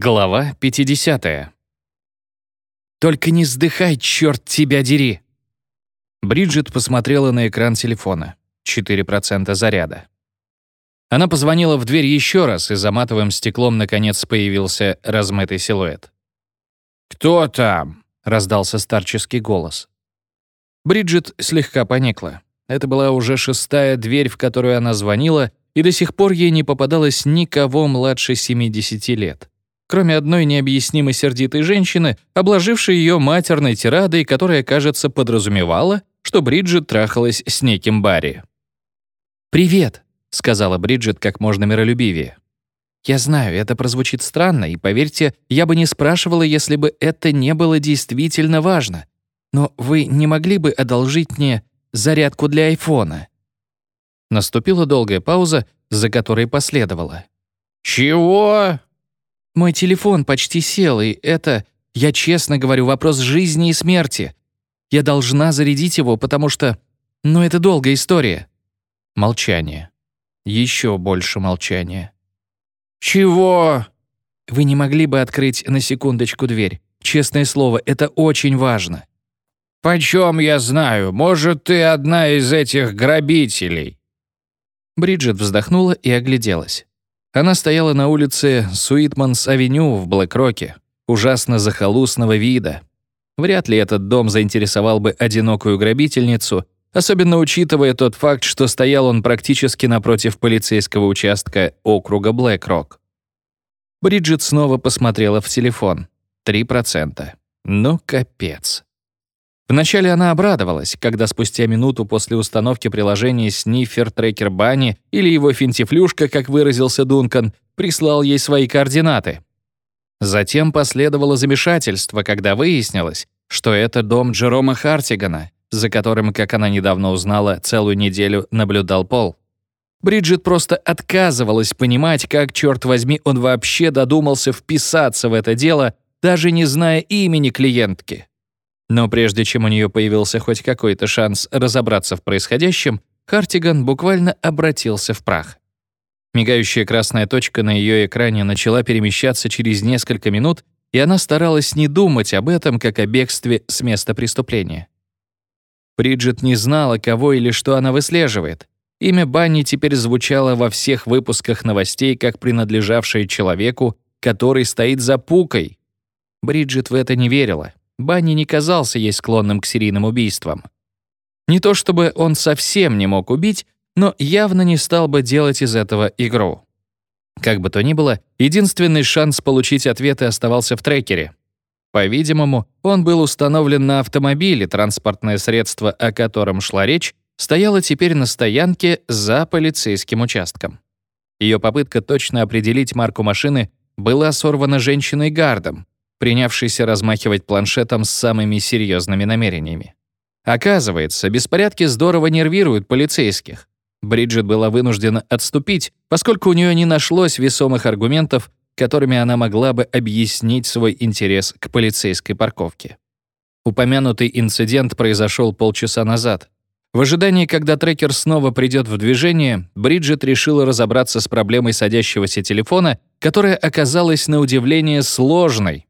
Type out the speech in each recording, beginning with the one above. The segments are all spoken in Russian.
Глава 50. «Только не сдыхай, черт тебя дери!» Бриджит посмотрела на экран телефона. 4% заряда. Она позвонила в дверь еще раз, и за матовым стеклом наконец появился размытый силуэт. «Кто там?» — раздался старческий голос. Бриджит слегка поникла. Это была уже шестая дверь, в которую она звонила, и до сих пор ей не попадалось никого младше 70 лет кроме одной необъяснимо сердитой женщины, обложившей ее матерной тирадой, которая, кажется, подразумевала, что Бриджит трахалась с неким Барри. «Привет», — сказала Бриджит как можно миролюбивее. «Я знаю, это прозвучит странно, и поверьте, я бы не спрашивала, если бы это не было действительно важно. Но вы не могли бы одолжить мне зарядку для айфона?» Наступила долгая пауза, за которой последовала. «Чего?» Мой телефон почти сел, и это, я честно говорю, вопрос жизни и смерти. Я должна зарядить его, потому что... Ну, это долгая история». Молчание. Еще больше молчания. «Чего?» «Вы не могли бы открыть на секундочку дверь? Честное слово, это очень важно». «Почем я знаю? Может, ты одна из этих грабителей?» Бриджит вздохнула и огляделась. Она стояла на улице Суитманс-авеню в Блэк-Роке, ужасно захолустного вида. Вряд ли этот дом заинтересовал бы одинокую грабительницу, особенно учитывая тот факт, что стоял он практически напротив полицейского участка округа Блэк-Рок. Бриджит снова посмотрела в телефон. 3%. Ну, капец. Вначале она обрадовалась, когда спустя минуту после установки приложения Sniffer Tracker Bunny или его финтифлюшка, как выразился Дункан, прислал ей свои координаты. Затем последовало замешательство, когда выяснилось, что это дом Джерома Хартигана, за которым, как она недавно узнала, целую неделю наблюдал Пол. Бриджит просто отказывалась понимать, как, черт возьми, он вообще додумался вписаться в это дело, даже не зная имени клиентки. Но прежде чем у нее появился хоть какой-то шанс разобраться в происходящем, Хартиган буквально обратился в прах. Мигающая красная точка на ее экране начала перемещаться через несколько минут, и она старалась не думать об этом, как о бегстве с места преступления. Бриджит не знала, кого или что она выслеживает. Имя Банни теперь звучало во всех выпусках новостей как принадлежавшее человеку, который стоит за пукой. Бриджит в это не верила. Банни не казался ей склонным к серийным убийствам. Не то чтобы он совсем не мог убить, но явно не стал бы делать из этого игру. Как бы то ни было, единственный шанс получить ответы оставался в трекере. По-видимому, он был установлен на автомобиле, транспортное средство, о котором шла речь, стояло теперь на стоянке за полицейским участком. Ее попытка точно определить марку машины была сорвана женщиной Гардом, принявшийся размахивать планшетом с самыми серьезными намерениями. Оказывается, беспорядки здорово нервируют полицейских. Бриджит была вынуждена отступить, поскольку у нее не нашлось весомых аргументов, которыми она могла бы объяснить свой интерес к полицейской парковке. Упомянутый инцидент произошел полчаса назад. В ожидании, когда трекер снова придет в движение, Бриджит решила разобраться с проблемой садящегося телефона, которая оказалась на удивление сложной,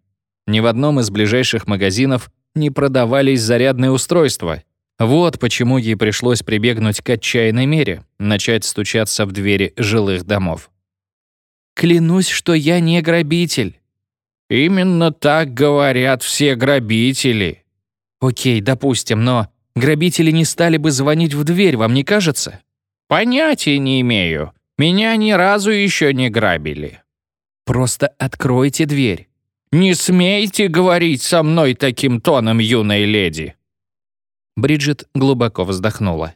ни в одном из ближайших магазинов не продавались зарядные устройства. Вот почему ей пришлось прибегнуть к отчаянной мере — начать стучаться в двери жилых домов. «Клянусь, что я не грабитель». «Именно так говорят все грабители». «Окей, допустим, но грабители не стали бы звонить в дверь, вам не кажется?» «Понятия не имею. Меня ни разу еще не грабили». «Просто откройте дверь». «Не смейте говорить со мной таким тоном, юная леди!» Бриджит глубоко вздохнула.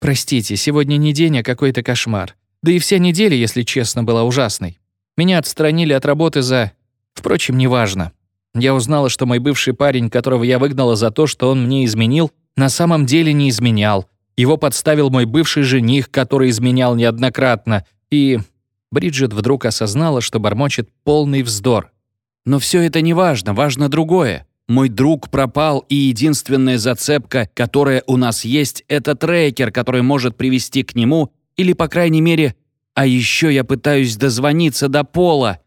«Простите, сегодня не день, а какой-то кошмар. Да и вся неделя, если честно, была ужасной. Меня отстранили от работы за... Впрочем, неважно. Я узнала, что мой бывший парень, которого я выгнала за то, что он мне изменил, на самом деле не изменял. Его подставил мой бывший жених, который изменял неоднократно. И... Бриджит вдруг осознала, что бормочет полный вздор. Но все это не важно, важно другое. Мой друг пропал, и единственная зацепка, которая у нас есть, это трекер, который может привести к нему, или, по крайней мере, а еще я пытаюсь дозвониться до Пола.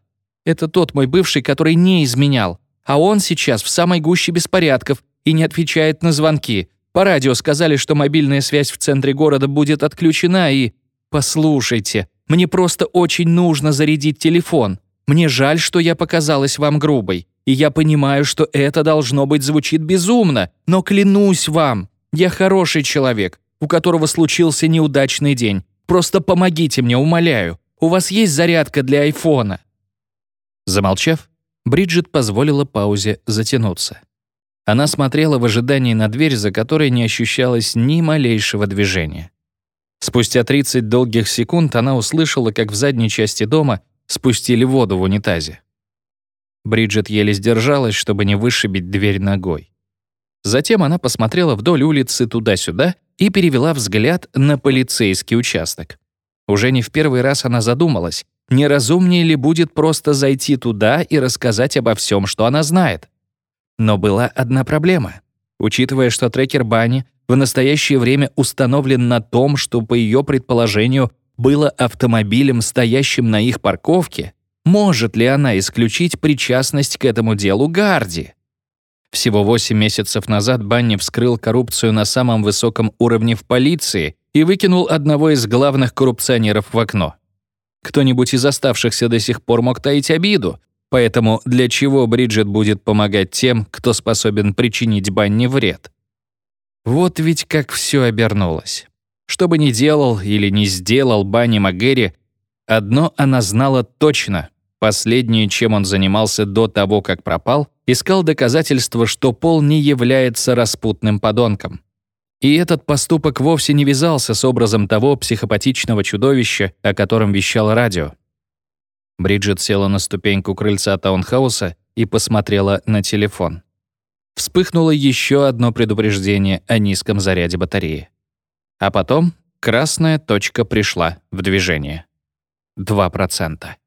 Это тот мой бывший, который не изменял. А он сейчас в самой гуще беспорядков и не отвечает на звонки. По радио сказали, что мобильная связь в центре города будет отключена и... Послушайте, мне просто очень нужно зарядить телефон. Мне жаль, что я показалась вам грубой. И я понимаю, что это должно быть звучит безумно, но клянусь вам, я хороший человек, у которого случился неудачный день. Просто помогите мне, умоляю. У вас есть зарядка для айфона?» Замолчав, Бриджит позволила паузе затянуться. Она смотрела в ожидании на дверь, за которой не ощущалось ни малейшего движения. Спустя 30 долгих секунд она услышала, как в задней части дома спустили воду в унитазе. Бриджит еле сдержалась, чтобы не вышибить дверь ногой. Затем она посмотрела вдоль улицы туда-сюда и перевела взгляд на полицейский участок. Уже не в первый раз она задумалась, не разумнее ли будет просто зайти туда и рассказать обо всем, что она знает. Но была одна проблема. Учитывая, что трекер Бани в настоящее время установлен на том, что, по ее предположению, было автомобилем, стоящим на их парковке, может ли она исключить причастность к этому делу Гарди? Всего 8 месяцев назад Банни вскрыл коррупцию на самом высоком уровне в полиции и выкинул одного из главных коррупционеров в окно. Кто-нибудь из оставшихся до сих пор мог таить обиду, поэтому для чего Бриджит будет помогать тем, кто способен причинить Банни вред? Вот ведь как все обернулось. Что бы ни делал или не сделал Банни Магери, одно она знала точно. Последнее, чем он занимался до того, как пропал, искал доказательства, что Пол не является распутным подонком. И этот поступок вовсе не вязался с образом того психопатичного чудовища, о котором вещал радио. Бриджит села на ступеньку крыльца таунхауса и посмотрела на телефон. Вспыхнуло еще одно предупреждение о низком заряде батареи. А потом красная точка пришла в движение. 2%.